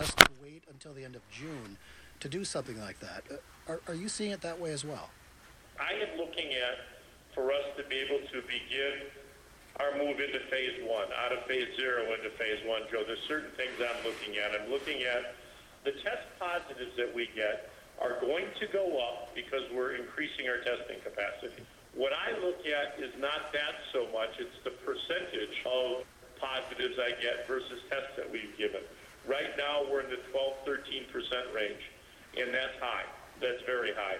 best to wait until the end of June to do something like that. Uh, Are, are you seeing it that way as well? I am looking at, for us to be able to begin our move into phase one, out of phase zero into phase one, Joe, there's certain things I'm looking at. I'm looking at the test positives that we get are going to go up because we're increasing our testing capacity. What I look at is not that so much, it's the percentage of positives I get versus tests that we've given. Right now, we're in the 12, 13% range, and that's high. That's very high.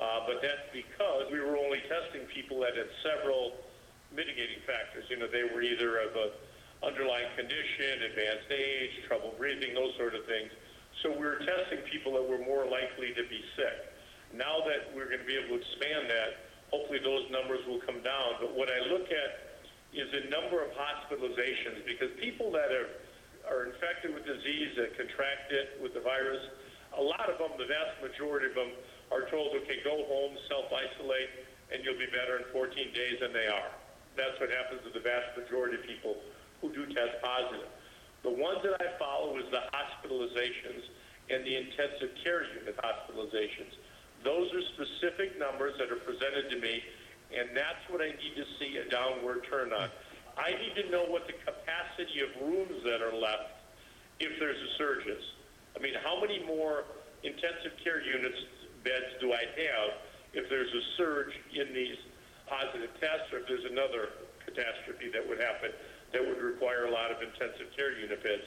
Uh, but that's because we were only testing people that had several mitigating factors. You know, they were either of a underlying condition, advanced age, trouble breathing, those sort of things. So we were testing people that were more likely to be sick. Now that we're going to be able to expand that, hopefully those numbers will come down. But what I look at is the number of hospitalizations because people that are, are infected with disease, that contract it with the virus, a lot of them, the vast majority of them, are told, okay, go home, self-isolate, and you'll be better in 14 days, and they are. That's what happens to the vast majority of people who do test positive. The ones that I follow is the hospitalizations and the intensive care unit hospitalizations. Those are specific numbers that are presented to me, and that's what I need to see a downward turn on. I need to know what the capacity of rooms that are left if there's a surge. I mean, how many more intensive care units beds do I have if there's a surge in these positive tests or if there's another catastrophe that would happen that would require a lot of intensive care unit beds.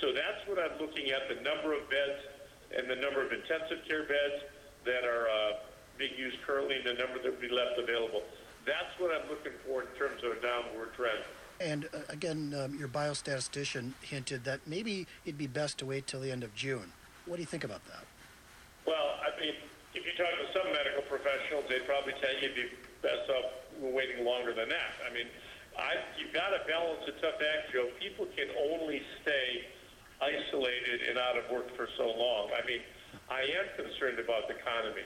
So that's what I'm looking at, the number of beds and the number of intensive care beds that are uh, being used currently and the number that would be left available. That's what I'm looking for in terms of a downward trend. And uh, again, um, your biostatistician hinted that maybe it'd be best to wait till the end of June. What do you think about that? Well, I mean, if you talk to some medical professionals, they'd probably tell you it'd be best off waiting longer than that. I mean, I, you've got to balance a tough act, Joe. People can only stay isolated and out of work for so long. I mean, I am concerned about the economy.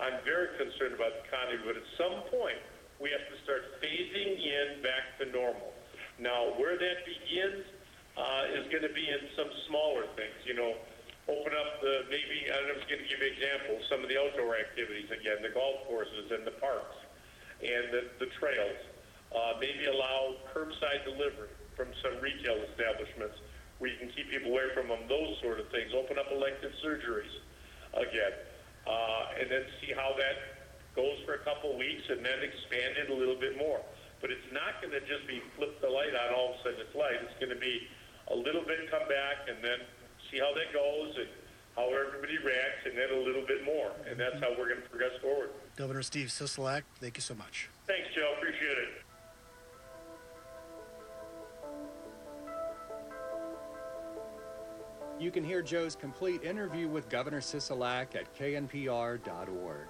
I'm very concerned about the economy, but at some point, we have to start phasing in back to normal. Now, where that begins uh, is going to be in some smaller things. You know, open up the maybe I was going to give examples. Some of the outdoor activities again, the golf courses and the parks, and the, the trails. Uh, maybe allow curbside delivery from some retail establishments where you can keep people away from them. Those sort of things. Open up elective surgeries again, uh, and then see how that goes for a couple of weeks, and then expand it a little bit more. But it's not going to just be flip the light on all of a sudden it's light. It's going to be a little bit come back, and then see how that goes, and how everybody reacts, and then a little bit more. And that's how we're going to progress forward. Governor Steve Sisolak, thank you so much. Thanks, Joe. Appreciate it. You can hear Joe's complete interview with Governor Sisolak at knpr.org.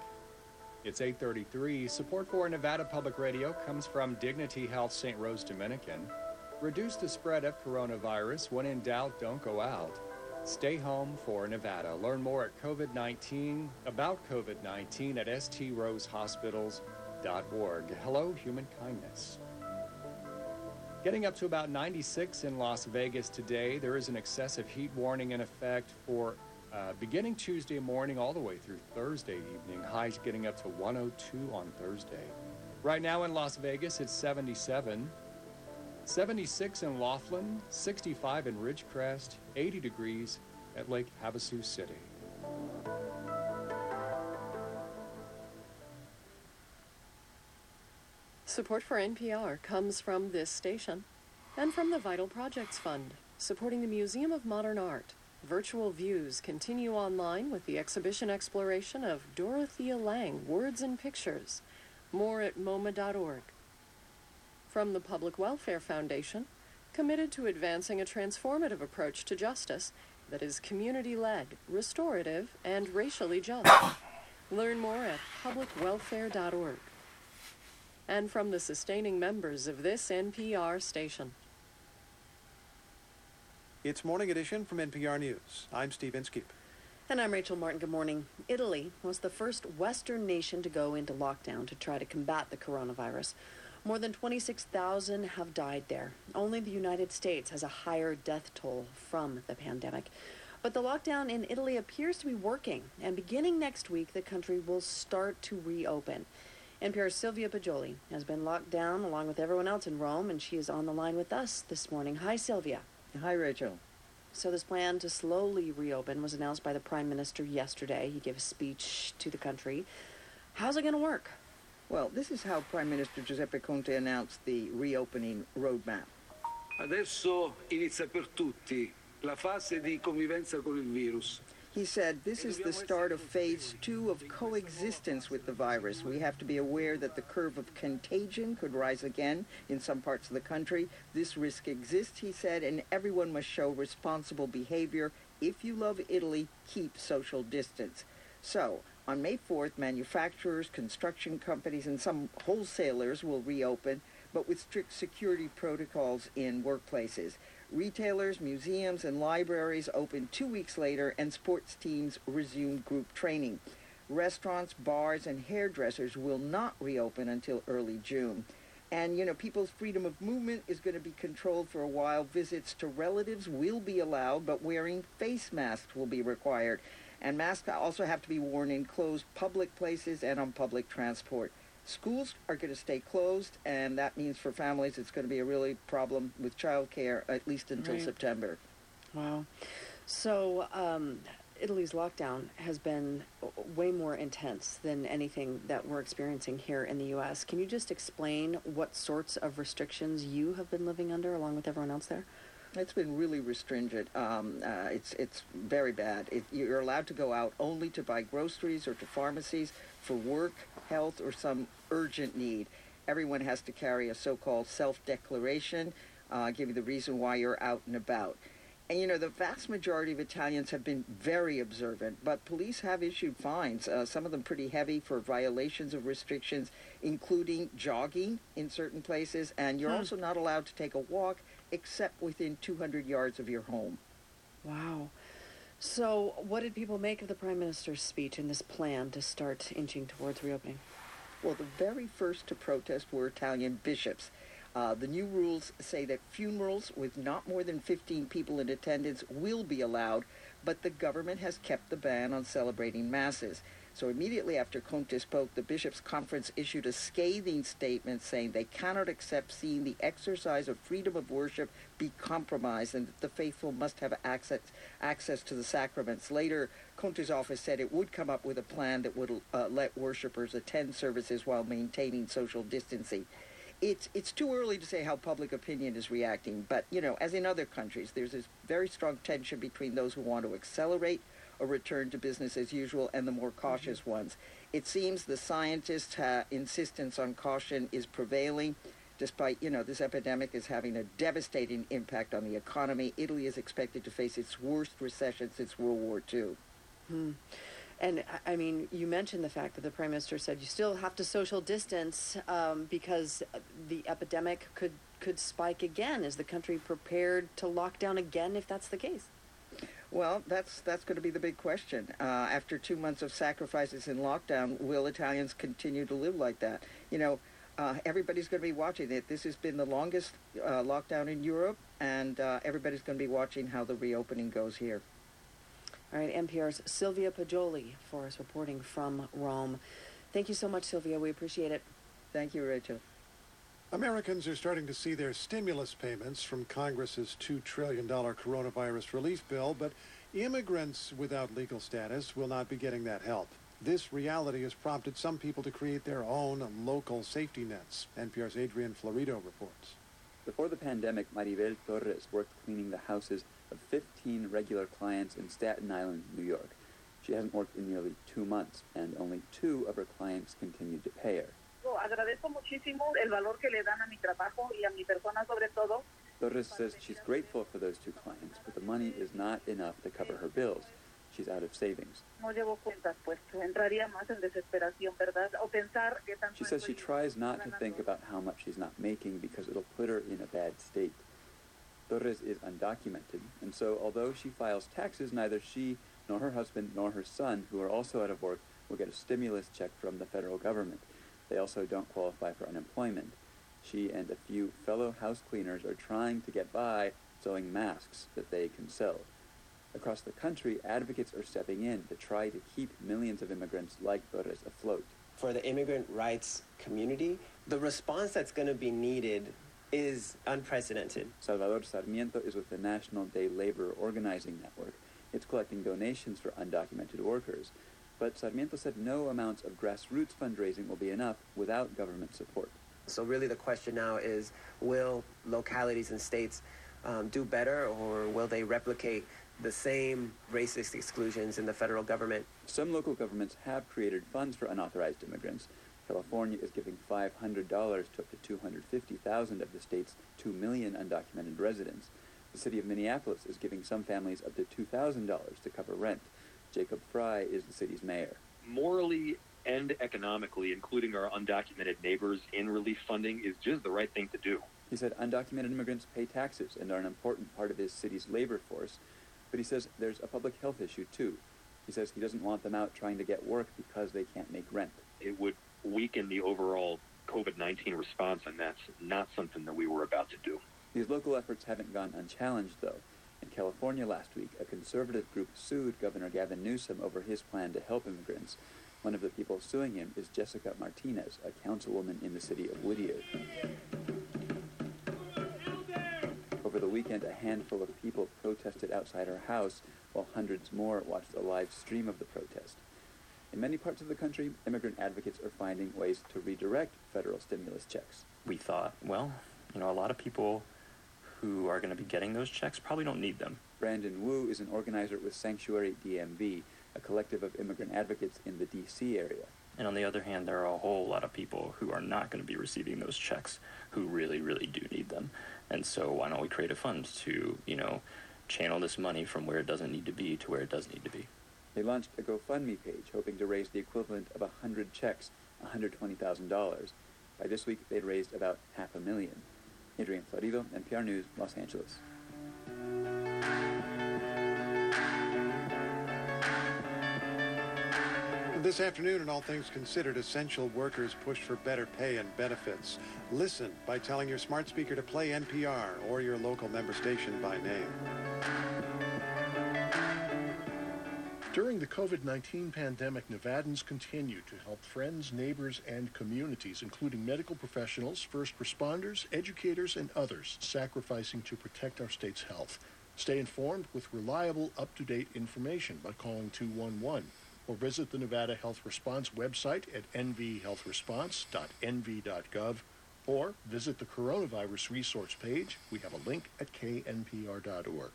It's 833. Support for Nevada Public Radio comes from Dignity Health St. Rose Dominican. Reduce the spread of coronavirus. When in doubt, don't go out. Stay home for Nevada. Learn more at COVID 19 about COVID 19 at strosehospitals.org. Hello, human kindness. Getting up to about 96 in Las Vegas today. There is an excessive heat warning in effect for uh, beginning Tuesday morning all the way through Thursday evening. Highs getting up to 102 on Thursday. Right now in Las Vegas, it's 77. 76 in Laughlin, 65 in Ridgecrest, 80 degrees at Lake Havasu City. Support for NPR comes from this station and from the Vital Projects Fund, supporting the Museum of Modern Art. Virtual views continue online with the exhibition exploration of Dorothea Lange Words and Pictures. More at MoMA.org. From the Public Welfare Foundation, committed to advancing a transformative approach to justice that is community led, restorative, and racially just. Learn more at publicwelfare.org. And from the sustaining members of this NPR station. It's Morning Edition from NPR News. I'm Steve Inskeep. And I'm Rachel Martin. Good morning. Italy was the first Western nation to go into lockdown to try to combat the coronavirus. More than 26,000 have died there. Only the United States has a higher death toll from the pandemic. But the lockdown in Italy appears to be working, and beginning next week, the country will start to reopen. NPR's Sylvia Poggioli has been locked down along with everyone else in Rome, and she is on the line with us this morning. Hi, Sylvia. Hi, Rachel. So, this plan to slowly reopen was announced by the Prime Minister yesterday. He gave a speech to the country. How's it going to work? Well, this is how Prime Minister Giuseppe Conte announced the reopening roadmap. Adesso inizia per tutti la fase di convivenza con il virus. He said this is the start of phase two of coexistence with the virus. We have to be aware that the curve of contagion could rise again in some parts of the country. This risk exists, he said, and everyone must show responsible behavior. If you love Italy, keep social distance. So, on May 4th, manufacturers, construction companies, and some wholesalers will reopen, but with strict security protocols in workplaces. Retailers, museums, and libraries open two weeks later, and sports teams resume group training. Restaurants, bars, and hairdressers will not reopen until early June. And, you know, people's freedom of movement is going to be controlled for a while. Visits to relatives will be allowed, but wearing face masks will be required. And masks also have to be worn in closed public places and on public transport. Schools are going to stay closed, and that means for families it's going to be a really problem with childcare at least until Right. September. Wow. So, um, Italy's lockdown has been way more intense than anything that we're experiencing here in the U.S. Can you just explain what sorts of restrictions you have been living under along with everyone else there? It's been really restringent. Um, uh, it's it's very bad. It, you're allowed to go out only to buy groceries or to pharmacies for work, health, or some urgent need. Everyone has to carry a so-called self-declaration, uh, give you the reason why you're out and about. And you know, the vast majority of Italians have been very observant, but police have issued fines, uh, some of them pretty heavy for violations of restrictions, including jogging in certain places, and you're Hmm. also not allowed to take a walk except within 200 yards of your home. Wow. So, what did people make of the Prime Minister's speech and this plan to start inching towards reopening? Well, the very first to protest were Italian bishops. Uh, the new rules say that funerals with not more than 15 people in attendance will be allowed, but the government has kept the ban on celebrating masses. So immediately after Conte spoke, the bishops' conference issued a scathing statement saying they cannot accept seeing the exercise of freedom of worship be compromised and that the faithful must have access, access to the sacraments. Later, Conte's office said it would come up with a plan that would uh, let worshippers attend services while maintaining social distancing. It's, it's too early to say how public opinion is reacting, but, you know, as in other countries, there's this very strong tension between those who want to accelerate a return to business as usual and the more cautious ones. It seems the scientists' uh, insistence on caution is prevailing. Despite, you know, this epidemic is having a devastating impact on the economy. Italy is expected to face its worst recession since World War II. Hmm. And I- I mean, you mentioned the fact that the prime minister said you still have to social distance um, because the epidemic could could spike again. Is the country prepared to lock down again if that's the case? Well, that's that's going to be the big question. Uh, after two months of sacrifices in lockdown, will Italians continue to live like that? You know, uh, everybody's going to be watching it. This has been the longest uh, lockdown in Europe, and uh, everybody's going to be watching how the reopening goes here. All right, NPR's Sylvia Poggioli for us reporting from Rome. Thank you so much, Sylvia. We appreciate it. Thank you, Rachel. Americans are starting to see their stimulus payments from Congress's $2 trillion coronavirus relief bill, but immigrants without legal status will not be getting that help. This reality has prompted some people to create their own local safety nets. NPR's Adrian Florido reports. Before the pandemic, Maribel Torres worked cleaning the houses of 15 regular clients in Staten Island, New York. She hasn't worked in nearly two months, and only two of her clients continued to pay her. Agradezco muchísimo el valor que le dan a mi trabajo y a mi persona sobre todo. Torres says she's grateful for those two clients, but the money is not enough to cover her bills. She's out of savings. No llevo cuentas, pues entraría más en desesperación, ¿verdad? O pensar que tanto She says she tries not to think about how much she's not making because it'll put her in a bad state. Torres is undocumented, and so although she files taxes, neither she nor her husband nor her son, who are also out of work, will get a stimulus check from the federal government. They also don't qualify for unemployment. She and a few fellow house cleaners are trying to get by sewing masks that they can sell. Across the country, advocates are stepping in to try to keep millions of immigrants like Torres afloat. For the immigrant rights community, the response that's going to be needed is unprecedented. Salvador Sarmiento is with the National Day Labor Organizing Network. It's collecting donations for undocumented workers. But Sarmiento said no amounts of grassroots fundraising will be enough without government support. So really the question now is, will localities and states um, do better or will they replicate the same racist exclusions in the federal government? Some local governments have created funds for unauthorized immigrants. California is giving $500 to up to 250,000 of the state's 2 million undocumented residents. The city of Minneapolis is giving some families up to $2,000 to cover rent. Jacob Frey is the city's mayor. Morally and economically, including our undocumented neighbors in relief funding, is just the right thing to do. He said undocumented immigrants pay taxes and are an important part of his city's labor force, but he says there's a public health issue too. He says he doesn't want them out trying to get work because they can't make rent. It would weaken the overall COVID 19 response, and that's not something that we were about to do. These local efforts haven't gone unchallenged, though. In California last week, a conservative group sued Governor Gavin Newsom over his plan to help immigrants. One of the people suing him is Jessica Martinez, a councilwoman in the city of Whittier. Over the weekend, a handful of people protested outside her house, while hundreds more watched a live stream of the protest. In many parts of the country, immigrant advocates are finding ways to redirect federal stimulus checks. We thought, well, you know, a lot of people who are going to be getting those checks probably don't need them. Brandon Wu is an organizer with Sanctuary DMV, a collective of immigrant advocates in the D.C. area. And on the other hand, there are a whole lot of people who are not going to be receiving those checks who really, really do need them. And so why don't we create a fund to, you know, channel this money from where it doesn't need to be to where it does need to be. They launched a GoFundMe page hoping to raise the equivalent of 100 checks, $120,000. By this week, they'd raised about half a million. Adrian Florido, NPR News, Los Angeles. This afternoon, in All Things Considered, essential workers push for better pay and benefits. Listen by telling your smart speaker to play NPR or your local member station by name. During the COVID 19 pandemic, Nevadans continue to help friends, neighbors, and communities, including medical professionals, first responders, educators, and others, sacrificing to protect our state's health. Stay informed with reliable, up to date information by calling 211 or visit the Nevada Health Response website at nvhealthresponse.nv.gov or visit the coronavirus resource page. We have a link at knpr.org.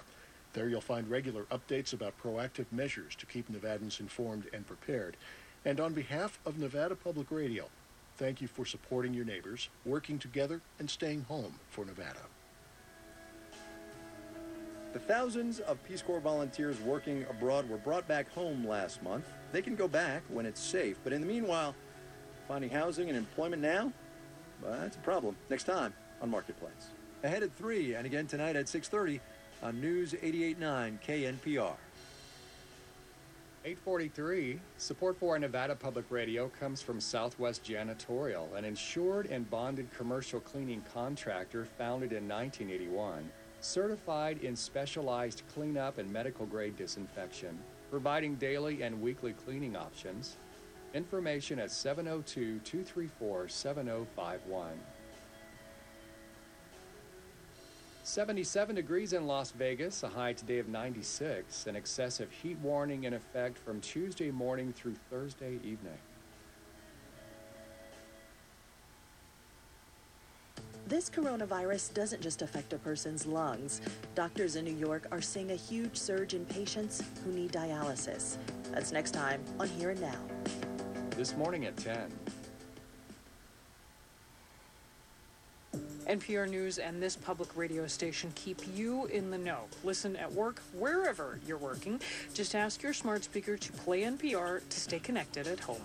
There you'll find regular updates about proactive measures to keep Nevadans informed and prepared. And on behalf of Nevada Public Radio, thank you for supporting your neighbors, working together, and staying home for Nevada. The thousands of Peace Corps volunteers working abroad were brought back home last month. They can go back when it's safe, but in the meanwhile, finding housing and employment now, well, that's a problem. Next time on Marketplace. Ahead at 3 and again tonight at 6.30 on News 88.9 KNPR. 843, support for Nevada Public Radio comes from Southwest Janitorial, an insured and bonded commercial cleaning contractor founded in 1981, certified in specialized cleanup and medical grade disinfection, providing daily and weekly cleaning options. Information at 702 234 7051. 77 degrees in Las Vegas, a high today of 96, an excessive heat warning in effect from Tuesday morning through Thursday evening. This coronavirus doesn't just affect a person's lungs. Doctors in New York are seeing a huge surge in patients who need dialysis. That's next time on Here and Now. This morning at 10. NPR News and this public radio station keep you in the know. Listen at work, wherever you're working. Just ask your smart speaker to play NPR to stay connected at home.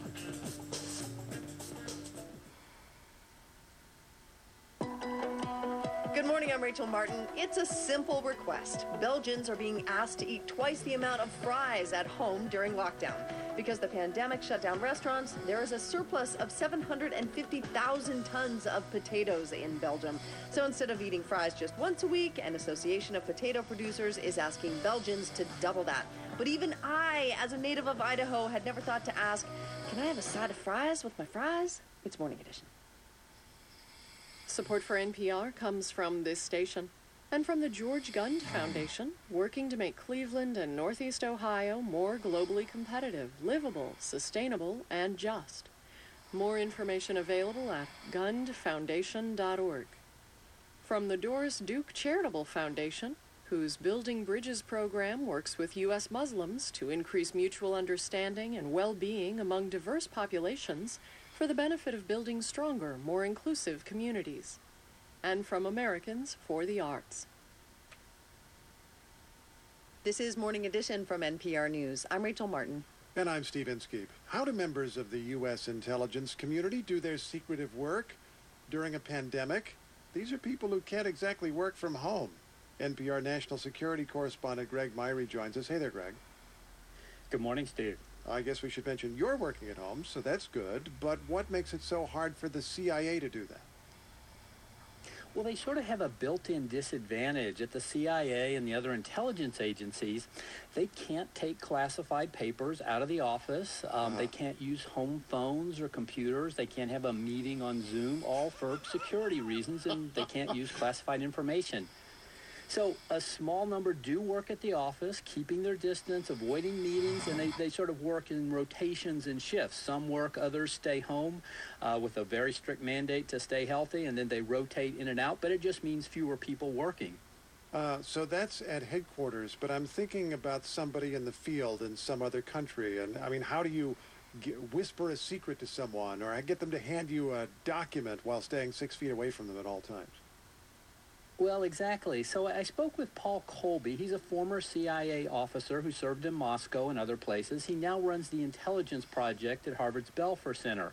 Good morning, I'm Rachel. Martin. It's a simple request. Belgians are being asked to eat twice the amount of fries at home during lockdown. Because the pandemic shut down restaurants, there is a surplus of 750,000 tons of potatoes in Belgium. So instead of eating fries just once a week, an association of potato producers is asking Belgians to double that. But even I, as a native of Idaho, had never thought to ask, can I have a side of fries with my fries? It's Morning Edition. Support for NPR comes from this station and from the George Gund Foundation, working to make Cleveland and Northeast Ohio more globally competitive, livable, sustainable, and just. More information available at gundfoundation.org. From the Doris Duke Charitable Foundation, whose Building Bridges program works with U.S. Muslims to increase mutual understanding and well being among diverse populations for the benefit of building stronger, more inclusive communities. And from Americans for the Arts. This is Morning Edition from NPR News. I'm Rachel Martin. And I'm Steve Inskeep. How do members of the U.S. intelligence community do their secretive work during a pandemic? These are people who can't exactly work from home. NPR national security correspondent Greg Myre joins us. Hey there, Greg. Good morning, Steve. I guess we should mention you're working at home, so that's good. But what makes it so hard for the CIA to do that? Well, they sort of have a built-in disadvantage at the CIA and the other intelligence agencies. They can't take classified papers out of the office. Um, They can't use home phones or computers. They can't have a meeting on Zoom, all for security reasons, and they can't use classified information. So a small number do work at the office, keeping their distance, avoiding meetings, and they, they sort of work in rotations and shifts. Some work, others stay home uh, with a very strict mandate to stay healthy, and then they rotate in and out, but it just means fewer people working. Uh, so that's at headquarters, but I'm thinking about somebody in the field in some other country. And I mean, how do you get, whisper a secret to someone or get them to hand you a document while staying six feet away from them at all times? Well, exactly. So I spoke with Paul Kolbe. He's a former CIA officer who served in Moscow and other places. He now runs the intelligence project at Harvard's Belfer Center.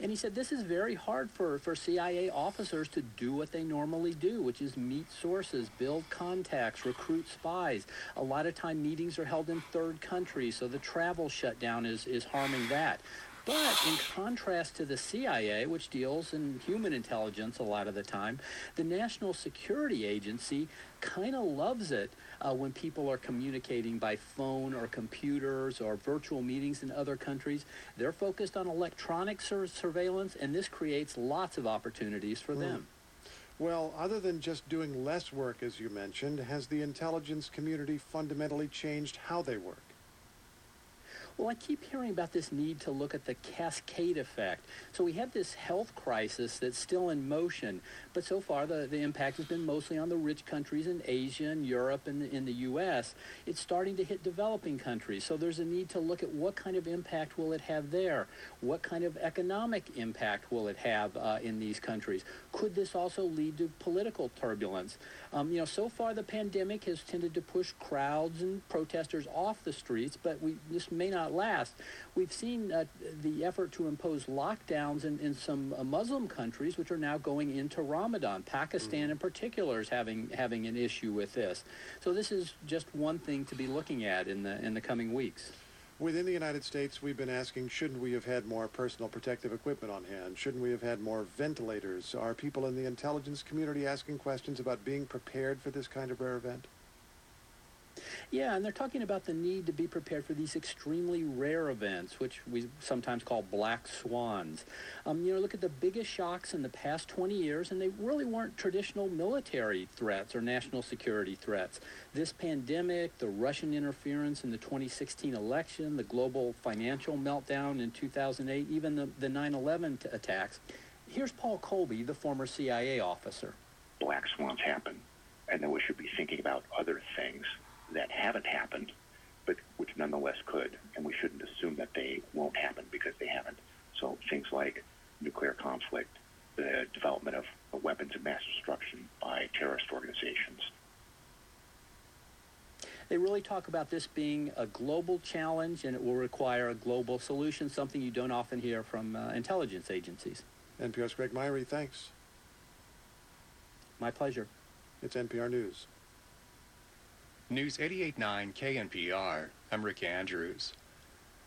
And he said this is very hard for, for CIA officers to do what they normally do, which is meet sources, build contacts, recruit spies. A lot of time meetings are held in third countries, so the travel shutdown is, is harming that. But in contrast to the CIA, which deals in human intelligence a lot of the time, the National Security Agency kind of loves it uh, when people are communicating by phone or computers or virtual meetings in other countries. They're focused on electronic sur- surveillance, and this creates lots of opportunities for them. Well, other than just doing less work, as you mentioned, has the intelligence community fundamentally changed how they work? Well, I keep hearing about this need to look at the cascade effect. So we have this health crisis that's still in motion, but so far the, the impact has been mostly on the rich countries in Asia and Europe and in the U.S. It's starting to hit developing countries. So there's a need to look at what kind of impact will it have there? What kind of economic impact will it have uh, in these countries? Could this also lead to political turbulence? Um, you know, so far the pandemic has tended to push crowds and protesters off the streets, but we, this may not last. We've seen uh, the effort to impose lockdowns in, in some uh, Muslim countries, which are now going into Ramadan. Pakistan, mm. in particular, is having having an issue with this. So this is just one thing to be looking at in the in the coming weeks. Within the United States, we've been asking, shouldn't we have had more personal protective equipment on hand? Shouldn't we have had more ventilators? Are people in the intelligence community asking questions about being prepared for this kind of rare event? Yeah, and they're talking about the need to be prepared for these extremely rare events, which we sometimes call black swans. Um, you know, look at the biggest shocks in the past 20 years, and they really weren't traditional military threats or national security threats. This pandemic, the Russian interference in the 2016 election, the global financial meltdown in 2008, even the, the 9-11 t- attacks. Here's Paul Kolbe, the former CIA officer. Black swans happen, and then we should be thinking about other things that haven't happened, but which nonetheless could, and we shouldn't assume that they won't happen because they haven't. So things like nuclear conflict, the development of weapons of mass destruction by terrorist organizations. They really talk about this being a global challenge and it will require a global solution, something you don't often hear from uh, intelligence agencies. NPR's Greg Myre, thanks. My pleasure. It's NPR News. News 88.9 KNPR. I'm Rick Andrews.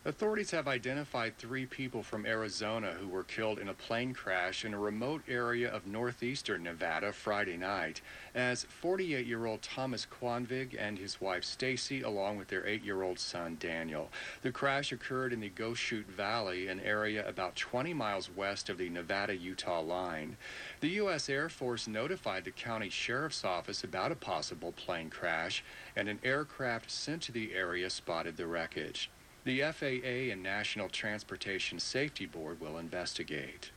Authorities have identified three people from Arizona who were killed in a plane crash in a remote area of northeastern Nevada Friday night as 48 year old Thomas Quanvig and his wife Stacy, along with their 8 year old son Daniel. The crash occurred in the Goshute Valley, an area about 20 miles west of the Nevada Utah line. The U.S. Air Force notified the county sheriff's office about a possible plane crash, and an aircraft sent to the area spotted the wreckage. The FAA and National Transportation Safety Board will investigate.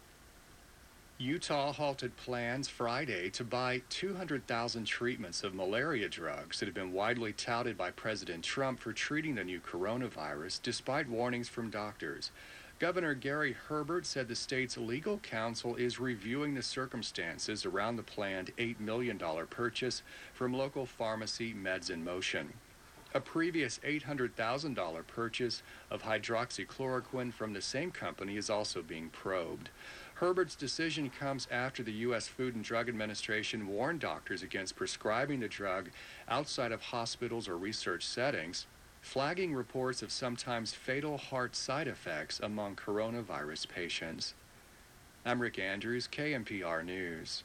Utah halted plans Friday to buy 200,000 treatments of malaria drugs that have been widely touted by President Trump for treating the new coronavirus, despite warnings from doctors. Governor Gary Herbert said the state's legal counsel is reviewing the circumstances around the planned $8 million purchase from local pharmacy Meds in Motion. A previous $800,000 purchase of hydroxychloroquine from the same company is also being probed. Herbert's decision comes after the U.S. Food and Drug Administration warned doctors against prescribing the drug outside of hospitals or research settings, flagging reports of sometimes fatal heart side effects among coronavirus patients. I'm Rick Andrews, KNPR News.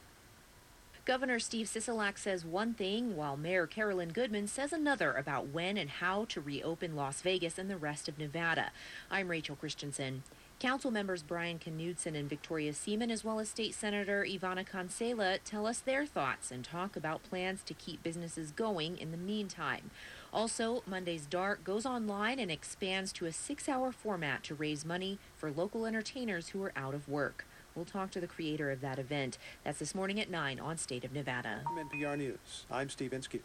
Governor Steve Sisolak says one thing, while Mayor Carolyn Goodman says another about when and how to reopen Las Vegas and the rest of Nevada. I'm Rachel Christensen. Council members Brian Knudsen and Victoria Seaman, as well as State Senator Ivana Cancela, tell us their thoughts and talk about plans to keep businesses going in the meantime. Also, Monday's Dark goes online and expands to a six hour format to raise money for local entertainers who are out of work. We'll talk to the creator of that event. That's this morning at 9 on State of Nevada. From NPR News, I'm Steve Inskeep.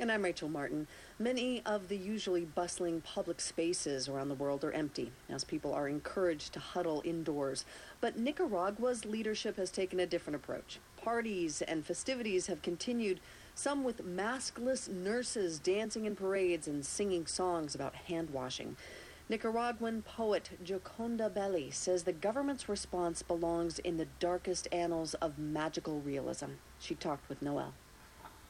And I'm Rachel Martin. Many of the usually bustling public spaces around the world are empty as people are encouraged to huddle indoors. But Nicaragua's leadership has taken a different approach. Parties and festivities have continued, some with maskless nurses dancing in parades and singing songs about hand washing. Nicaraguan poet Gioconda Belli says the government's response belongs in the darkest annals of magical realism. She talked with Noel.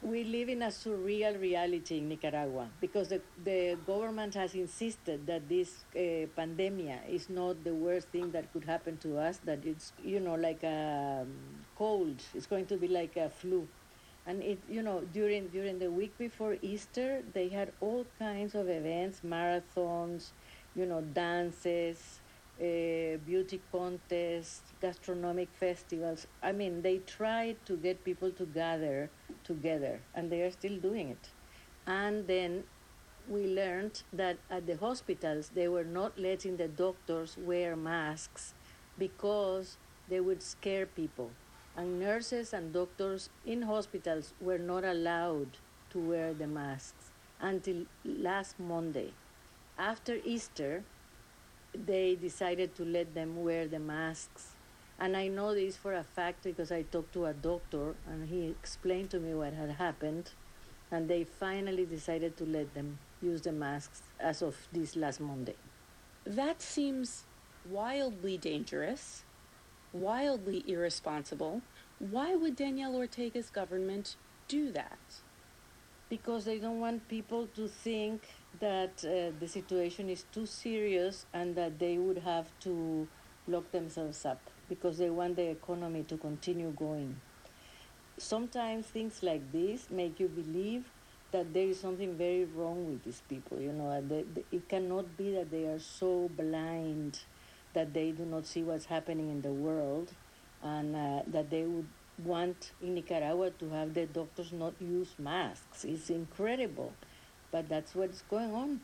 We live in a surreal reality in Nicaragua because the, the government has insisted that this uh, pandemic is not the worst thing that could happen to us, that it's, you know, like a um, cold. It's going to be like a flu. And it, you know, during, during the week before Easter, they had all kinds of events, marathons, you know, dances, uh, beauty contests, gastronomic festivals. I mean, they tried to get people to gather together, and they are still doing it. And then we learned that at the hospitals, they were not letting the doctors wear masks because they would scare people. And nurses and doctors in hospitals were not allowed to wear the masks until last Monday after Easter, they decided to let them wear the masks. And I know this for a fact because I talked to a doctor and he explained to me what had happened. And they finally decided to let them use the masks as of this last Monday. That seems wildly dangerous, wildly irresponsible. Why would Daniel Ortega's government do that? Because they don't want people to think that uh, the situation is too serious and that they would have to lock themselves up because they want the economy to continue going. Sometimes things like this make you believe that there is something very wrong with these people. You know, it cannot be that they are so blind that they do not see what's happening in the world and uh, that they would want in Nicaragua to have the doctors not use masks. It's incredible but that's what's going on.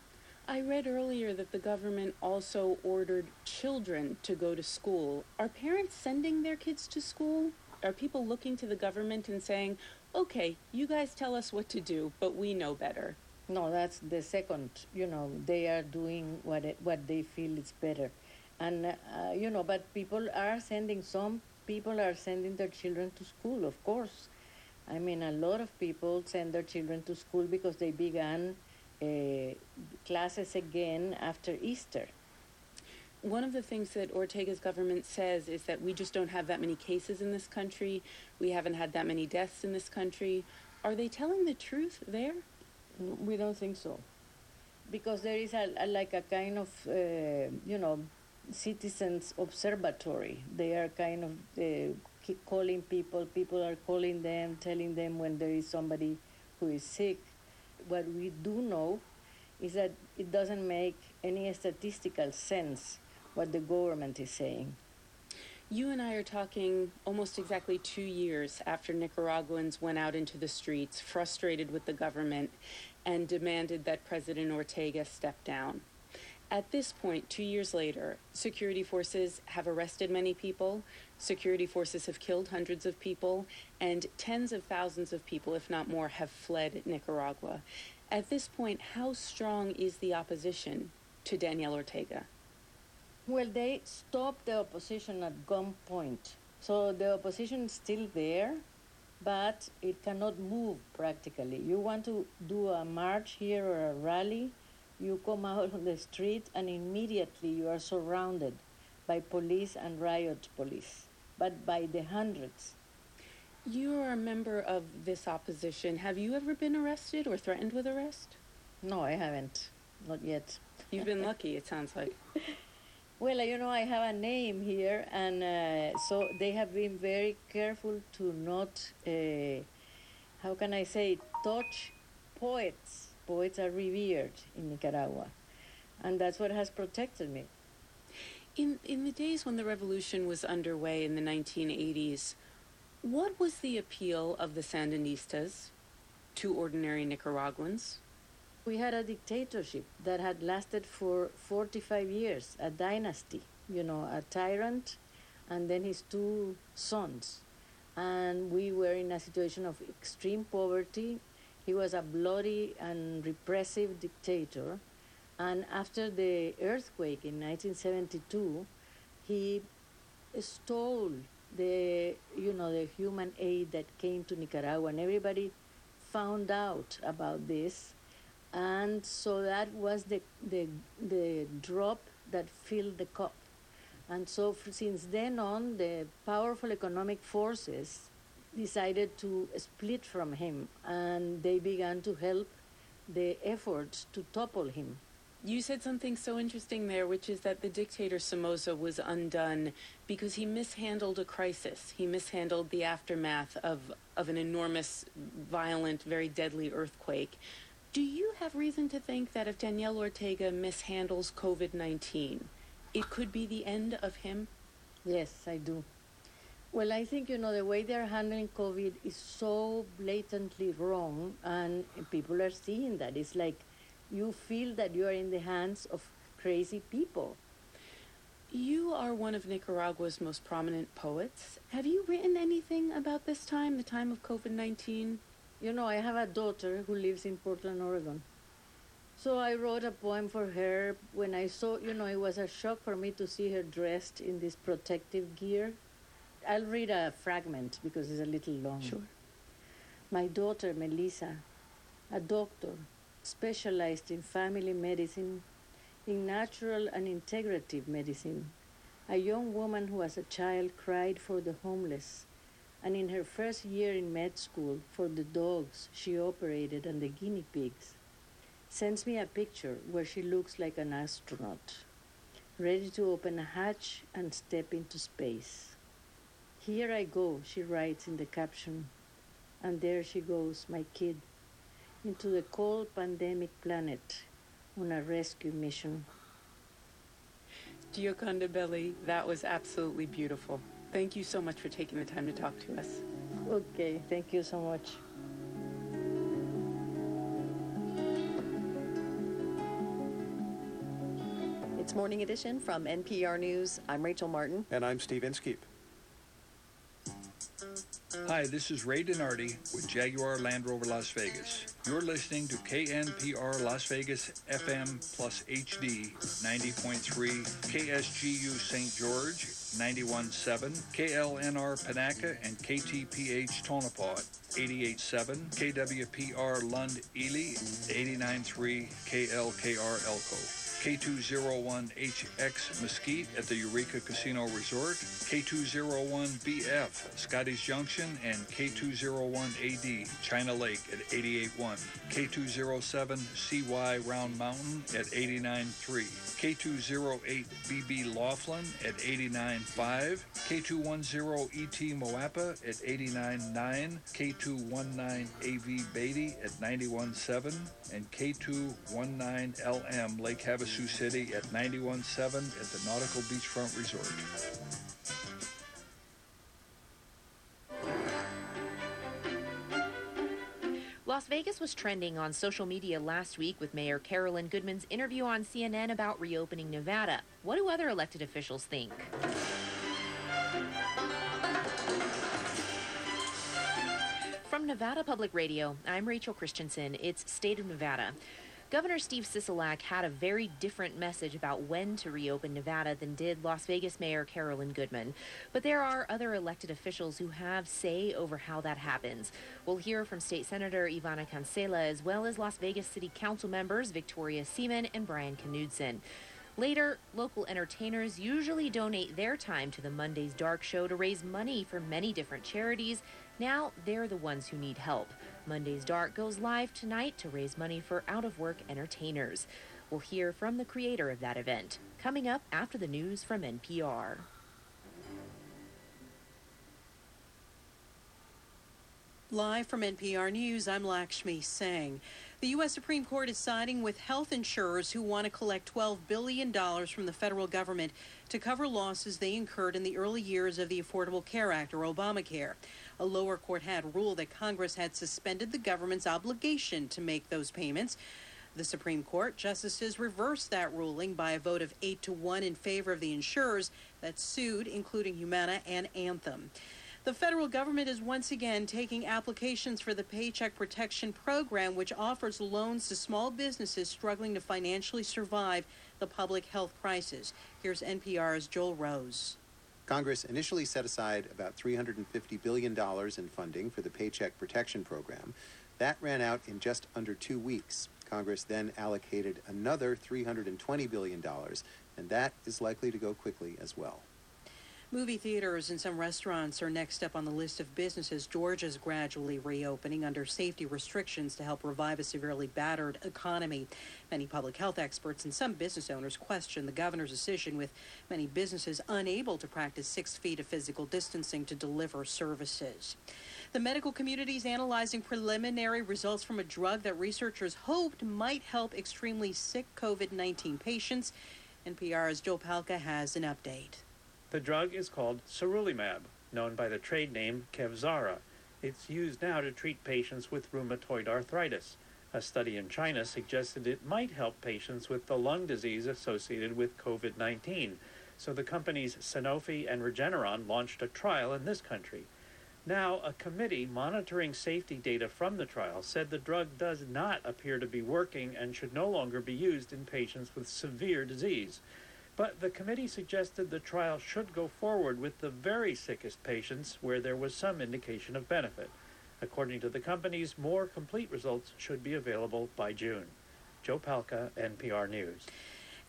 I read earlier that the government also ordered children to go to school. Are parents sending their kids to school? Are people looking to the government and saying, okay, you guys tell us what to do, but we know better? No, that's the second. You know, they are doing what it, what they feel is better, and uh, you know, but people are sending some people are sending their children to school, of course, I mean, a lot of people send their children to school because they began uh, classes again after Easter. One of the things that Ortega's government says is that we just don't have that many cases in this country. We haven't had that many deaths in this country. Are they telling the truth there? We don't think so, because there is a, a like a kind of uh, you know citizens observatory. They are kind of uh, keep calling people. People are calling them, telling them when there is somebody who is sick. What we do know is that it doesn't make any statistical sense what the government is saying. You and I are talking almost exactly two years after Nicaraguans went out into the streets, frustrated with the government, and demanded that President Ortega step down. At this point, two years later, security forces have arrested many people, security forces have killed hundreds of people, and tens of thousands of people, if not more, have fled Nicaragua. At this point, how strong is the opposition to Daniel Ortega? Well, they stopped the opposition at gunpoint. So the opposition is still there, but it cannot move practically. You want to do a march here or a rally, you come out on the street and immediately you are surrounded by police and riot police, but by the hundreds. You are a member of this opposition. Have you ever been arrested or threatened with arrest? No, I haven't. Not yet. You've been lucky, it sounds like. Well, you know, I have a name here, and uh, so they have been very careful to not, uh, how can I say, touch poets. Poets are revered in Nicaragua, and that's what has protected me. In, in the days when the revolution was underway in the 1980s, what was the appeal of the Sandinistas to ordinary Nicaraguans? We had a dictatorship that had lasted for 45 years, a dynasty, you know, a tyrant, and then his two sons. And we were in a situation of extreme poverty. He was a bloody and repressive dictator. And after the earthquake in 1972, he stole the, you know, the human aid that came to Nicaragua, and everybody found out about this and so that was the the the drop that filled the cup and so since then on the powerful economic forces decided to split from him and they began to help the efforts to topple him You said something so interesting there, which is that the dictator Somoza was undone because he mishandled a crisis. He mishandled the aftermath of, of an enormous, violent, very deadly earthquake. Do you have reason to think that if Daniel Ortega mishandles COVID 19, it could be the end of him? Yes, I do. Well, I think, you know, the way they're handling COVID is so blatantly wrong, and people are seeing that. It's like you feel that you are in the hands of crazy people. You are one of Nicaragua's most prominent poets. Have you written anything about this time, the time of COVID 19? You know, I have a daughter who lives in Portland, Oregon. So I wrote a poem for her when I saw, you know, it was a shock for me to see her dressed in this protective gear. I'll read a fragment because it's a little long. Sure. My daughter, Melissa, a doctor specialized in family medicine, in natural and integrative medicine, a young woman who as a child cried for the homeless, and in her first year in med school for the dogs she operated and the guinea pigs, sends me a picture where she looks like an astronaut, ready to open a hatch and step into space. Here I go, she writes in the caption, and there she goes, my kid, into the cold pandemic planet on a rescue mission. Gioconda Belli, that was absolutely beautiful. Thank you so much for taking the time to talk to us. Okay, thank you so much. It's Morning Edition from NPR News. I'm Rachel Martin. And I'm Steve Inskeep. Hi, this is Ray Denardi with Jaguar Land Rover Las Vegas. You're listening to KNPR Las Vegas FM plus HD 90.3, KSGU St. George 91.7, KLNR Panaca, and KTPH Tonopah 88.7, KWPR Lund Ely 89.3, KLKR Elko. K201HX Mesquite at the Eureka Casino Resort, K201BF Scotty's Junction, and K201AD China Lake at 88.1, K207CY Round Mountain at 89.3, K208BB Laughlin at 89.5, K210ET Moapa at 89.9, K219AV Beatty at 91.7, and K219LM Lake Havasu City at 91.7 at the Nautical Beachfront Resort. Las Vegas was trending on social media last week with Mayor Carolyn Goodman's interview on CNN about reopening Nevada. What do other elected officials think? Nevada Public Radio, I'm Rachel Christensen. It's State of Nevada. Governor Steve Sisolak had a very different message about when to reopen Nevada than did Las Vegas Mayor Carolyn Goodman. But there are other elected officials who have say over how that happens. We'll hear from State Senator Ivana Cancela as well as Las Vegas City Council members Victoria Seaman and Brian Knudsen. Later, local entertainers usually donate their time to the Monday's Dark Show to raise money for many different charities. Now they're the ones who need help. Monday's Dark goes live tonight to raise money for out of work entertainers. We'll hear from the creator of that event coming up after the news from NPR. Live from NPR News, I'm Lakshmi Singh. The U.S. Supreme Court is siding with health insurers who want to collect $12 billion from the federal government to cover losses they incurred in the early years of the Affordable Care Act, or Obamacare. A lower court had ruled that Congress had suspended the government's obligation to make those payments. The Supreme Court justices reversed that ruling by a vote of 8 to 1 in favor of the insurers that sued, including Humana and Anthem. The federal government is once again taking applications for the Paycheck Protection Program, which offers loans to small businesses struggling to financially survive the public health crisis. Here's NPR's Joel Rose. Congress initially set aside about $350 billion in funding for the Paycheck Protection Program. That ran out in just under two weeks. Congress then allocated another $320 billion, and that is likely to go quickly as well. Movie theaters and some restaurants are next up on the list of businesses Georgia's gradually reopening under safety restrictions to help revive a severely battered economy. Many public health experts and some business owners question the governor's decision, with many businesses unable to practice six feet of physical distancing to deliver services. The medical community is analyzing preliminary results from a drug that researchers hoped might help extremely sick COVID 19 patients. NPR's Joe Palca has an update. The drug is called Sarilumab, known by the trade name Kevzara. It's used now to treat patients with rheumatoid arthritis. A study in China suggested it might help patients with the lung disease associated with COVID 19. So the companies Sanofi and Regeneron launched a trial in this country. Now, a committee monitoring safety data from the trial said the drug does not appear to be working and should no longer be used in patients with severe disease. But the committee suggested the trial should go forward with the very sickest patients where there was some indication of benefit. According to the companies, more complete results should be available by June. Joe Palca, NPR News.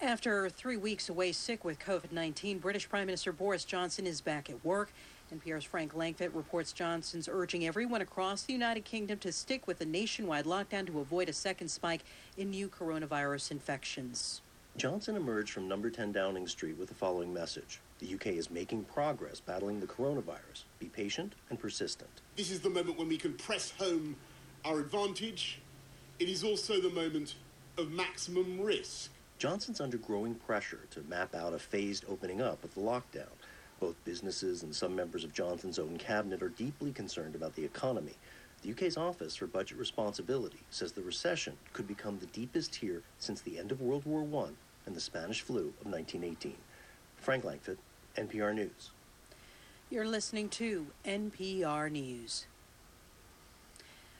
After three weeks away sick with COVID 19, British Prime Minister Boris Johnson is back at work. NPR's Frank Langfitt reports Johnson's urging everyone across the United Kingdom to stick with the nationwide lockdown to avoid a second spike in new coronavirus infections. Johnson emerged from number 10 Downing Street with the following message The UK is making progress battling the coronavirus. Be patient and persistent. This is the moment when we can press home our advantage. It is also the moment of maximum risk. Johnson's under growing pressure to map out a phased opening up of the lockdown. Both businesses and some members of Johnson's own cabinet are deeply concerned about the economy. The UK's Office for Budget Responsibility says the recession could become the deepest here since the end of World War I and the Spanish flu of 1918. Frank Langfitt, NPR News. You're listening to NPR News.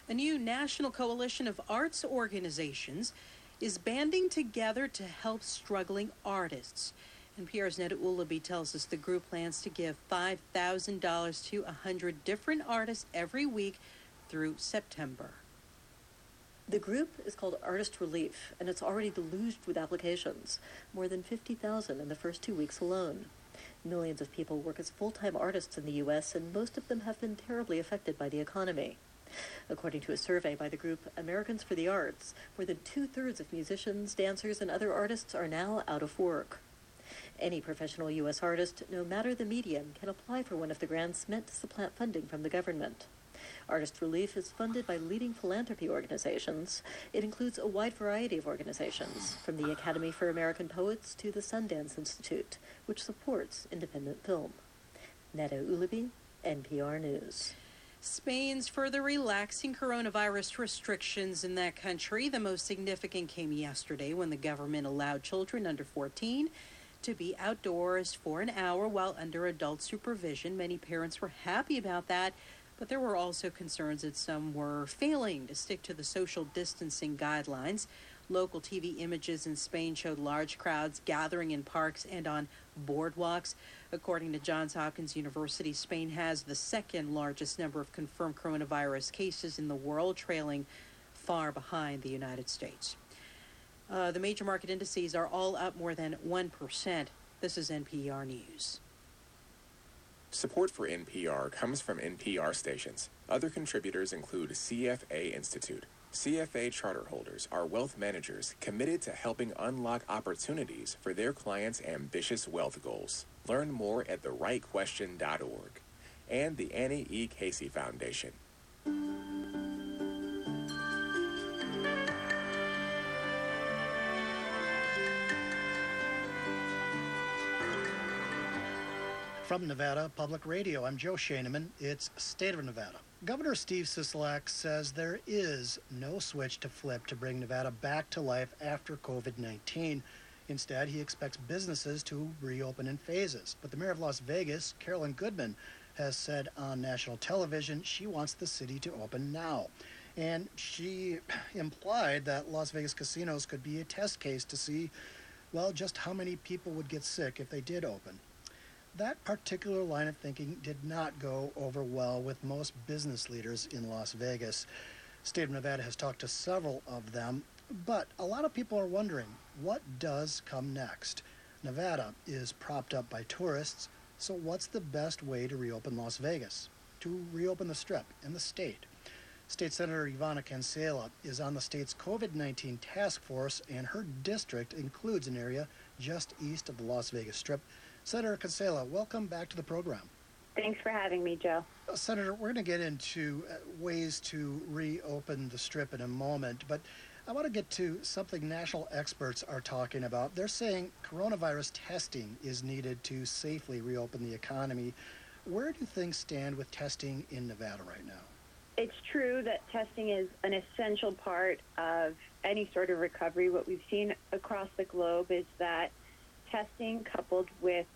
A new national coalition of arts organizations is banding together to help struggling artists. NPR's Neda Ulaby tells us the group plans to give $5,000 to 100 different artists every week through September. The group is called Artist Relief, and it's already deluged with applications, more than 50,000 in the first two weeks alone. Millions of people work as full-time artists in the U.S., and most of them have been terribly affected by the economy. According to a survey by the group Americans for the Arts, more than two-thirds of musicians, dancers, and other artists are now out of work. Any professional U.S. artist, no matter the medium, can apply for one of the grants meant to supplant funding from the government. Artist Relief is funded by leading philanthropy organizations. It includes a wide variety of organizations, from the Academy for American Poets to the Sundance Institute, which supports independent film. Neda Ulaby, NPR News. Spain's further relaxing coronavirus restrictions in that country. The most significant came yesterday when the government allowed children under 14 to be outdoors for an hour while under adult supervision. Many parents were happy about that, but there were also concerns that some were failing to stick to the social distancing guidelines. Local TV images in Spain showed large crowds gathering in parks and on boardwalks. According to Johns Hopkins University, Spain has the second largest number of confirmed coronavirus cases in the world, trailing far behind the United States. Uh, the major market indices are all up more than 1%. This is NPR News. Support for NPR comes from NPR stations. Other contributors include CFA Institute. CFA charter holders are wealth managers committed to helping unlock opportunities for their clients' ambitious wealth goals. Learn more at therightquestion.org and the Annie E. Casey Foundation. From Nevada Public Radio, I'm Joe Schoeneman. It's State of Nevada. Governor Steve Sisolak says there is no switch to flip to bring Nevada back to life after COVID 19. Instead, he expects businesses to reopen in phases. But the mayor of Las Vegas, Carolyn Goodman, has said on national television she wants the city to open now. And she implied that Las Vegas casinos could be a test case to see, well, just how many people would get sick if they did open. That particular line of thinking did not go over well with most business leaders in Las Vegas. State of Nevada has talked to several of them, but a lot of people are wondering what does come next? Nevada is propped up by tourists, so what's the best way to reopen Las Vegas? To reopen the Strip and the state? State Senator Ivana Cancela is on the state's COVID 19 task force, and her district includes an area just east of the Las Vegas Strip Senator Cancela, welcome back to the program. Thanks for having me, Joe. Uh, Senator, we're going to get into uh, ways to reopen the strip in a moment, but I want to get to something national experts are talking about. They're saying coronavirus testing is needed to safely reopen the economy. Where do things stand with testing in Nevada right now? It's true that testing is an essential part of any sort of recovery. What we've seen across the globe is that testing coupled with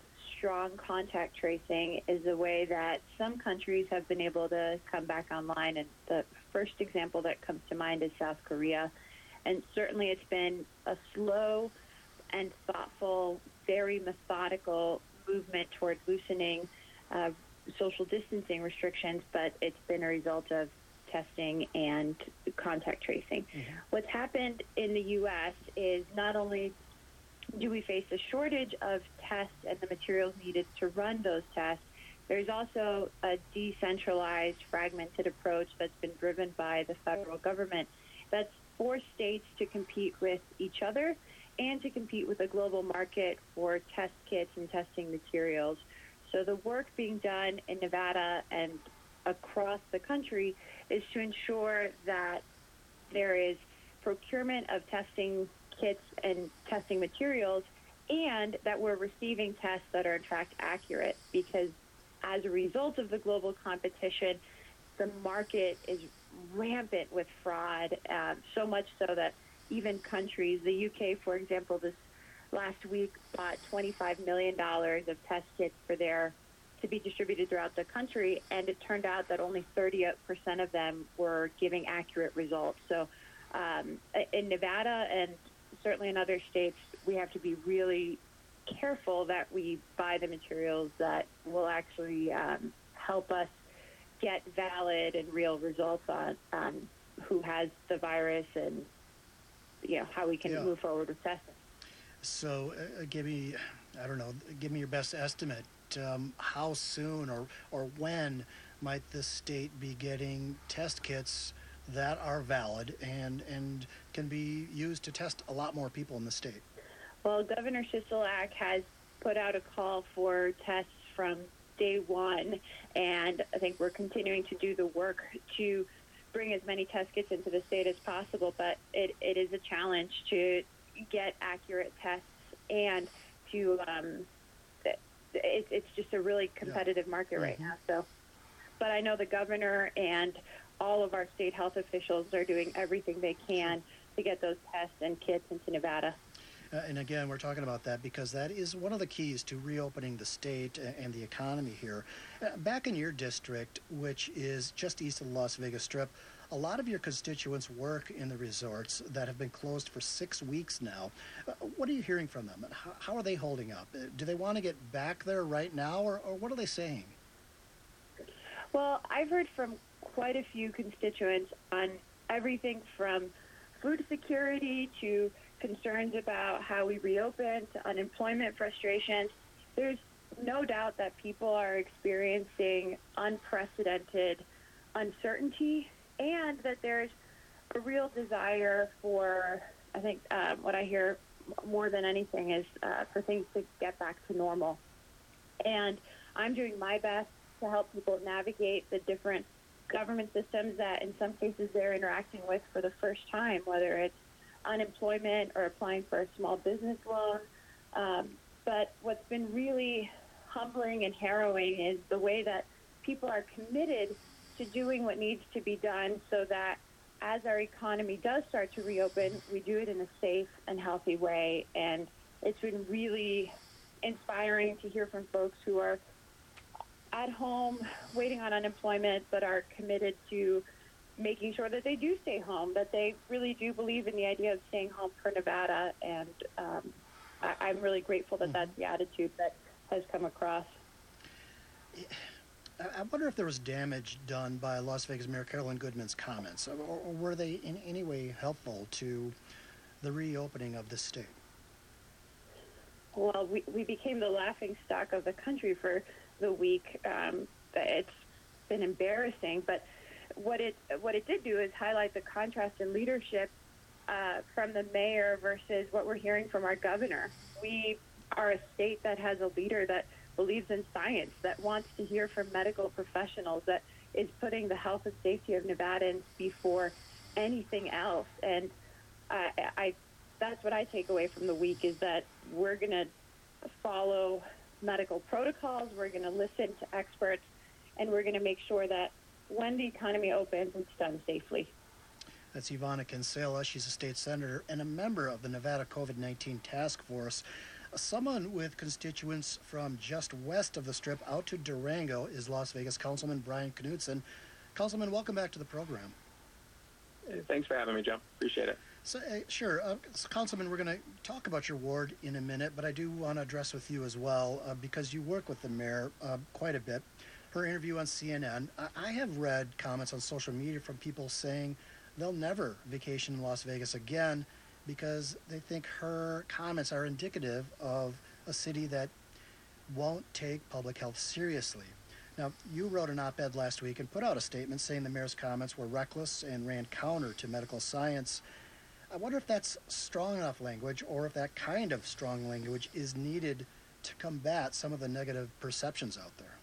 strong contact tracing is a way that some countries have been able to come back online. And the first example that comes to mind is South Korea. And certainly it's been a slow and thoughtful, very methodical movement toward loosening uh, social distancing restrictions, but it's been a result of testing and contact tracing. Mm-hmm. What's happened in the U.S. is not only do we face a shortage of tests and the materials needed to run those tests? There's also a decentralized, fragmented approach that's been driven by the federal government that's forced states to compete with each other and to compete with a global market for test kits and testing materials. So the work being done in Nevada and across the country is to ensure that there is procurement of testing kits and testing materials, and that we're receiving tests that are in fact accurate because as a result of the global competition, the market is rampant with fraud, uh, so much so that even countries, the UK, for example, this last week bought $25 million of test kits for their to be distributed throughout the country, and it turned out that only 30% of them were giving accurate results. So um, in Nevada and certainly in other states, we have to be really careful that we buy the materials that will actually um, help us get valid and real results on, on who has the virus and you know how we can Yeah. move forward with testing. So, uh, give me, I don't know, give me your best estimate. Um, how soon or, or when might the state be getting test kits that are valid and, and can be used to test a lot more people in the state? Well, Governor Sisolak has put out a call for tests from day one, and I think we're continuing to do the work to bring as many test kits into the state as possible. But it, it is a challenge to get accurate tests and to um, it, it's just a really competitive market right now. So, but I know the governor and all of our state health officials are doing everything they can to get those tests and kits into Nevada. Uh, and again, we're talking about that because that is one of the keys to reopening the state and the economy here. Uh, back in your district, which is just east of the Las Vegas Strip, a lot of your constituents work in the resorts that have been closed for six weeks now. Uh, what are you hearing from them? How, how are they holding up? Uh, Do they want to get back there right now, or, or what are they saying? Well, I've heard from quite a few constituents on everything from food security to concerns about how we reopen to unemployment frustrations. There's no doubt that people are experiencing unprecedented uncertainty and that there's a real desire for, I think, uh, what I hear more than anything is uh, for things to get back to normal. And I'm doing my best to help people navigate the different government systems that in some cases they're interacting with for the first time, whether it's unemployment or applying for a small business loan. Um, but what's been really humbling and harrowing is the way that people are committed to doing what needs to be done so that as our economy does start to reopen, we do it in a safe and healthy way. And it's been really inspiring to hear from folks who are at home waiting on unemployment but are committed to making sure that they do stay home, that they really do believe in the idea of staying home for Nevada. And um, I, I'm really grateful that that's the attitude that has come across. I- I wonder if there was damage done by Las Vegas Mayor Carolyn Goodman's comments, or, or were they in any way helpful to the reopening of the state? Well, we, we became the laughing stock of the country for the week. Um, it's been embarrassing, but what it what it did do is highlight the contrast in leadership uh, from the mayor versus what we're hearing from our governor. We are a state that has a leader that believes in science, that wants to hear from medical professionals, that is putting the health and safety of Nevadans before anything else. And I, I that's what I take away from the week is that we're going to follow medical protocols, we're going to listen to experts, and we're going to make sure that when the economy opens, it's done safely. That's Ivana Cancela. She's a state senator and a member of the Nevada COVID 19 task force. Someone with constituents from just west of the strip out to Durango is Las Vegas Councilman Brian Knudsen. Councilman, welcome back to the program. Thanks for having me, Joe. Appreciate it. So, uh, sure, uh, so Councilman, we're going to talk about your ward in a minute, but I do want to address with you as well uh, because you work with the mayor uh, quite a bit. Her interview on CNN, I-, I have read comments on social media from people saying they'll never vacation in Las Vegas again because they think her comments are indicative of a city that won't take public health seriously. Now, you wrote an op ed last week and put out a statement saying the mayor's comments were reckless and ran counter to medical science. I wonder if that's strong enough language or if that kind of strong language is needed to combat some of the negative perceptions out there.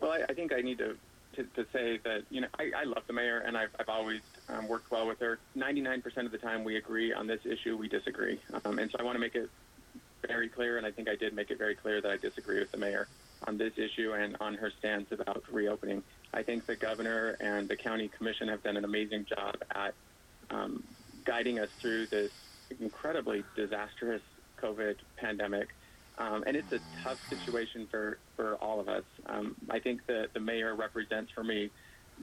Well, I, I think I need to, to, to say that, you know, I, I love the mayor and I've, I've always um, worked well with her. 99% of the time we agree on this issue, we disagree. Um, and so I want to make it very clear, and I think I did make it very clear that I disagree with the mayor on this issue and on her stance about reopening. I think the governor and the county commission have done an amazing job at um, guiding us through this incredibly disastrous COVID pandemic. Um, and it's a tough situation for, for all of us. Um, I think that the mayor represents for me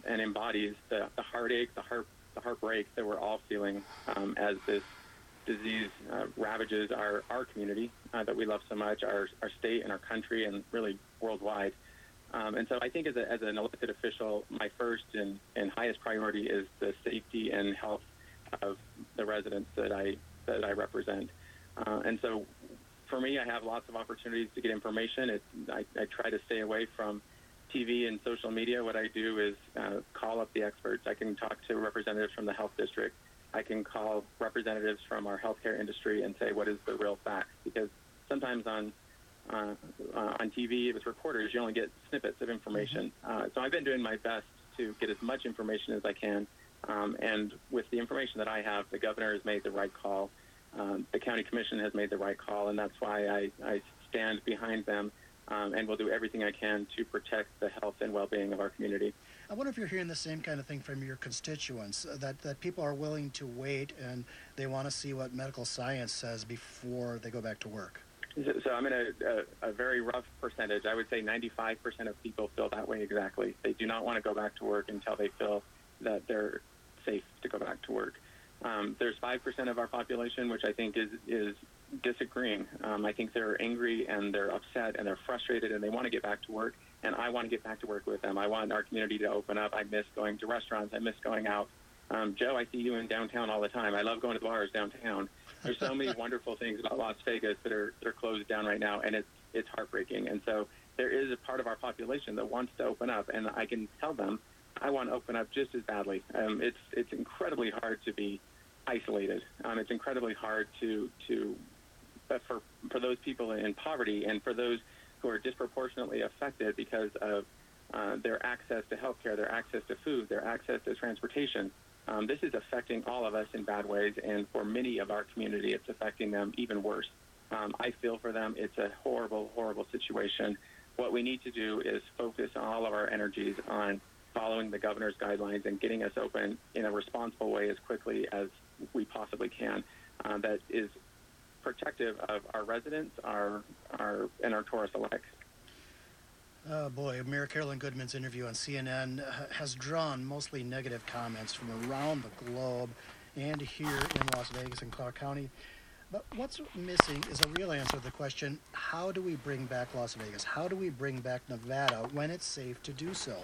and embodies the, the heartache, the heart, the heartbreak that we're all feeling um, as this disease uh, ravages our, our community uh, that we love so much, our, our state and our country, and really worldwide. Um, and so I think as, a, as an elected official, my first and, and highest priority is the safety and health of the residents that I that I represent. Uh, and so for me, I have lots of opportunities to get information. It, I, I try to stay away from TV and social media. What I do is uh, call up the experts. I can talk to representatives from the health district. I can call representatives from our healthcare industry and say what is the real facts because sometimes on uh, uh, on TV with reporters you only get snippets of information. Uh, so I've been doing my best to get as much information as I can. Um, and with the information that I have, the governor has made the right call. Um, the county commission has made the right call, and that's why I, I stand behind them um, and will do everything I can to protect the health and well-being of our community. I wonder if you're hearing the same kind of thing from your constituents uh, that, that people are willing to wait and they want to see what medical science says before they go back to work. So, so I'm in a, a, a, very rough percentage. I would say 95% of people feel that way exactly. They do not want to go back to work until they feel that they're safe to go back to work. Um, there's 5% of our population, which I think is, is disagreeing. Um, I think they're angry and they're upset and they're frustrated and they want to get back to work. And I want to get back to work with them. I want our community to open up. I miss going to restaurants. I miss going out. Um, Joe, I see you in downtown all the time. I love going to the bars downtown. There's so many wonderful things about Las Vegas that are that are closed down right now, and it's it's heartbreaking. And so there is a part of our population that wants to open up, and I can tell them I want to open up just as badly. Um, it's it's incredibly hard to be isolated. Um, it's incredibly hard to to uh, for for those people in poverty and for those who are disproportionately affected because of uh, their access to health care, their access to food, their access to transportation. Um, this is affecting all of us in bad ways, and for many of our community, it's affecting them even worse. Um, I feel for them. It's a horrible, horrible situation. What we need to do is focus all of our energies on following the governor's guidelines and getting us open in a responsible way as quickly as we possibly can. Uh, that is protective of our residents, our, our and our tourists alike. Oh boy, Mayor Carolyn Goodman's interview on CNN has drawn mostly negative comments from around the globe and here in Las Vegas and Clark County. But what's missing is a real answer to the question how do we bring back Las Vegas? How do we bring back Nevada when it's safe to do so?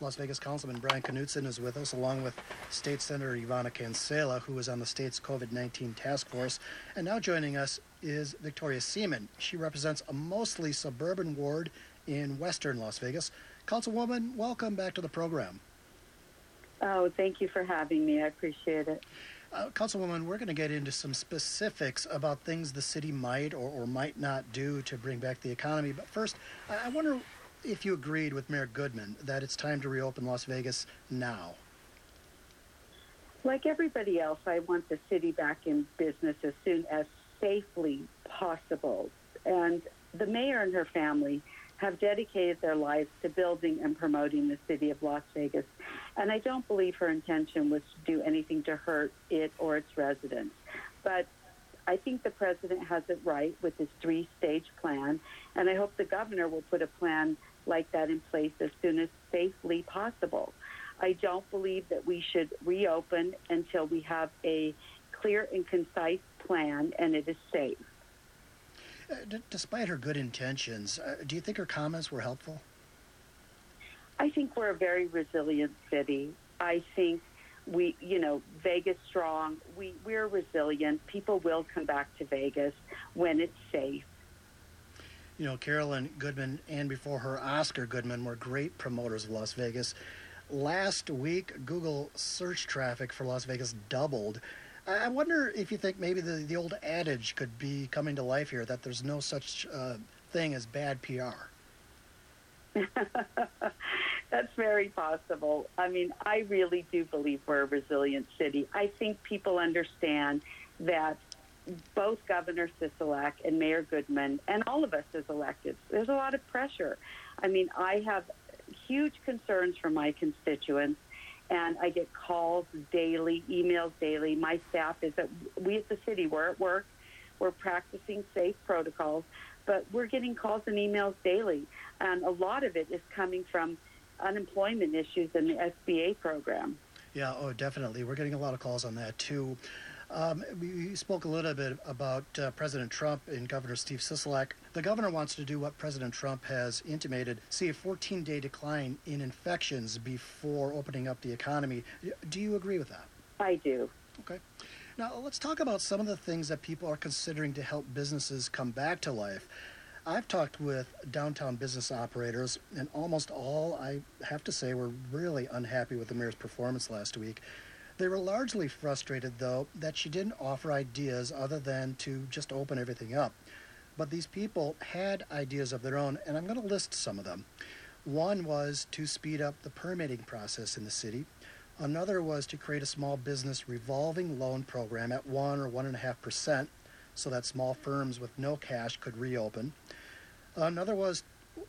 Las Vegas Councilman Brian Knudsen is with us, along with State Senator Ivana Cancela, who is on the state's COVID 19 task force. And now joining us is Victoria Seaman. She represents a mostly suburban ward in western Las Vegas. Councilwoman, welcome back to the program. Oh, thank you for having me. I appreciate it. Uh, Councilwoman, we're going to get into some specifics about things the city might or, or might not do to bring back the economy. But first, I, I wonder if you agreed with Mayor Goodman that it's time to reopen Las Vegas now. Like everybody else, I want the city back in business as soon as safely possible. And the mayor and her family have dedicated their lives to building and promoting the city of Las Vegas. And I don't believe her intention was to do anything to hurt it or its residents. But I think the president has it right with his three stage plan, and I hope the governor will put a plan like that in place as soon as safely possible. I don't believe that we should reopen until we have a clear and concise plan and it is safe. Uh, d- despite her good intentions, uh, do you think her comments were helpful? I think we're a very resilient city. I think we, you know, Vegas strong. We we're resilient. People will come back to Vegas when it's safe you know, Carolyn Goodman and before her Oscar Goodman were great promoters of Las Vegas. Last week, Google search traffic for Las Vegas doubled. I wonder if you think maybe the, the old adage could be coming to life here that there's no such uh, thing as bad PR. That's very possible. I mean, I really do believe we're a resilient city. I think people understand that both Governor Sisolak and Mayor Goodman and all of us as electeds, there's a lot of pressure. I mean, I have huge concerns from my constituents, and I get calls daily, emails daily. My staff is at, we at the city, we're at work, we're practicing safe protocols, but we're getting calls and emails daily. And a lot of it is coming from unemployment issues in the SBA program. Yeah, oh, definitely. We're getting a lot of calls on that too. Um, we spoke a little bit about uh, President Trump and Governor Steve Sisolak. The governor wants to do what President Trump has intimated see a 14 day decline in infections before opening up the economy. Do you agree with that? I do. Okay. Now, let's talk about some of the things that people are considering to help businesses come back to life. I've talked with downtown business operators, and almost all, I have to say, were really unhappy with the mayor's performance last week. They were largely frustrated, though, that she didn't offer ideas other than to just open everything up. But these people had ideas of their own, and I'm going to list some of them. One was to speed up the permitting process in the city. Another was to create a small business revolving loan program at 1 or 1.5% so that small firms with no cash could reopen. Another was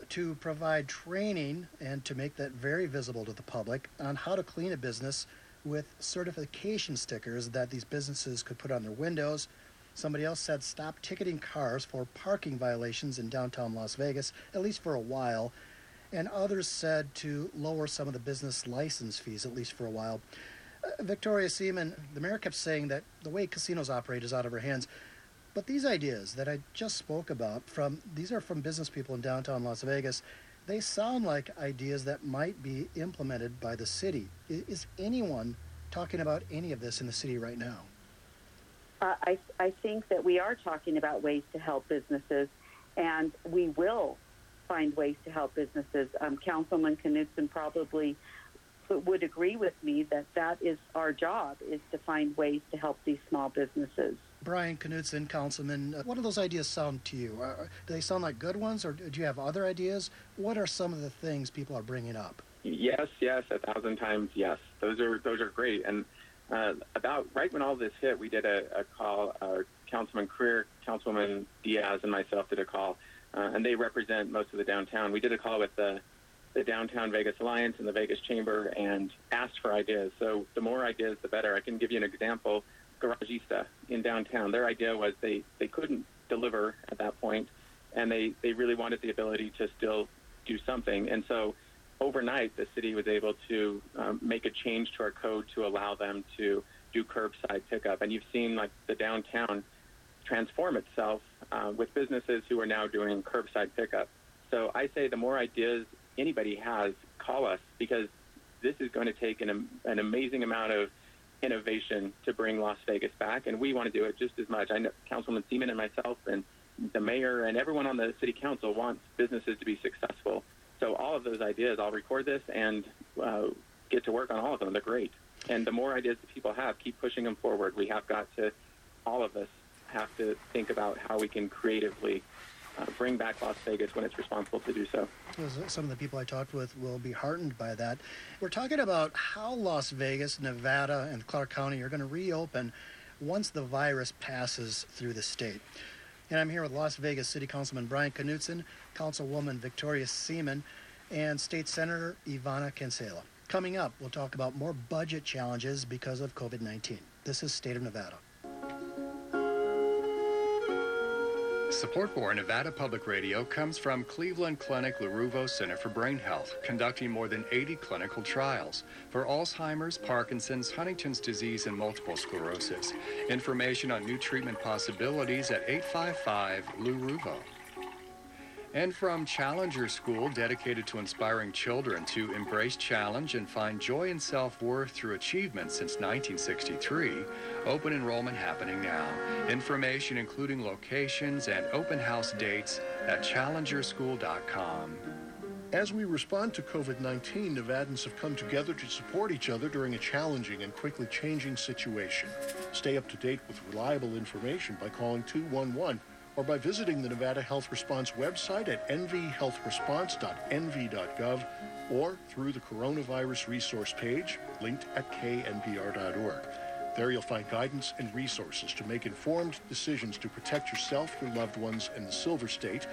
to provide training and to make that very visible to the public on how to clean a business with certification stickers that these businesses could put on their windows. Somebody else said stop ticketing cars for parking violations in downtown Las Vegas, at least for a while. And others said to lower some of the business license fees, at least for a while. Uh, Victoria Seaman, the mayor kept saying that the way casinos operate is out of her hands. But these ideas that I just spoke about from these are from business people in downtown Las Vegas they sound like ideas that might be implemented by the city. Is anyone talking about any of this in the city right now? Uh, I, I think that we are talking about ways to help businesses, and we will find ways to help businesses. Um, Councilman Knudsen probably would agree with me that that is our job, is to find ways to help these small businesses. Brian Knudsen, Councilman, uh, what do those ideas sound to you? Uh, do they sound like good ones, or do you have other ideas? What are some of the things people are bringing up? Yes, yes, a thousand times yes. Those are those are great. And uh, about right when all this hit, we did a, a call. Uh, Councilman Crear, Councilman Diaz, and myself did a call, uh, and they represent most of the downtown. We did a call with the the Downtown Vegas Alliance and the Vegas Chamber and asked for ideas. So the more ideas, the better. I can give you an example. Garagista in downtown. Their idea was they, they couldn't deliver at that point, and they, they really wanted the ability to still do something. And so overnight, the city was able to um, make a change to our code to allow them to do curbside pickup. And you've seen like the downtown transform itself uh, with businesses who are now doing curbside pickup. So I say the more ideas anybody has, call us because this is going to take an, an amazing amount of innovation to bring Las Vegas back, and we want to do it just as much. I know Councilman Seaman and myself and the mayor and everyone on the city council wants businesses to be successful. So all of those ideas, I'll record this and uh, get to work on all of them. They're great. And the more ideas that people have, keep pushing them forward. We have got to, all of us have to think about how we can creatively uh, bring back Las Vegas when it's responsible to do so. Some of the people I talked with will be heartened by that. We're talking about how Las Vegas, Nevada, and Clark County are going to reopen once the virus passes through the state. And I'm here with Las Vegas City Councilman Brian Knudsen, Councilwoman Victoria Seaman, and State Senator Ivana Cancela. Coming up, we'll talk about more budget challenges because of COVID 19. This is State of Nevada. Support for Nevada Public Radio comes from Cleveland Clinic Lou Ruvo Center for Brain Health, conducting more than 80 clinical trials for Alzheimer's, Parkinson's, Huntington's disease, and multiple sclerosis. Information on new treatment possibilities at 855 Lou Ruvo and from Challenger School, dedicated to inspiring children to embrace challenge and find joy and self worth through achievement since 1963. Open enrollment happening now. Information, including locations and open house dates, at challengerschool.com. As we respond to COVID 19, Nevadans have come together to support each other during a challenging and quickly changing situation. Stay up to date with reliable information by calling 211 or by visiting the Nevada Health Response website at nvhealthresponse.nv.gov or through the coronavirus resource page linked at knpr.org. There you'll find guidance and resources to make informed decisions to protect yourself, your loved ones, and the Silver State.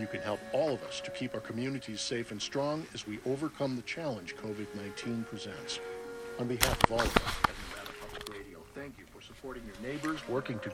You can help all of us to keep our communities safe and strong as we overcome the challenge COVID-19 presents. On behalf of all of us at Nevada Public Radio, thank you for supporting your neighbors, working together.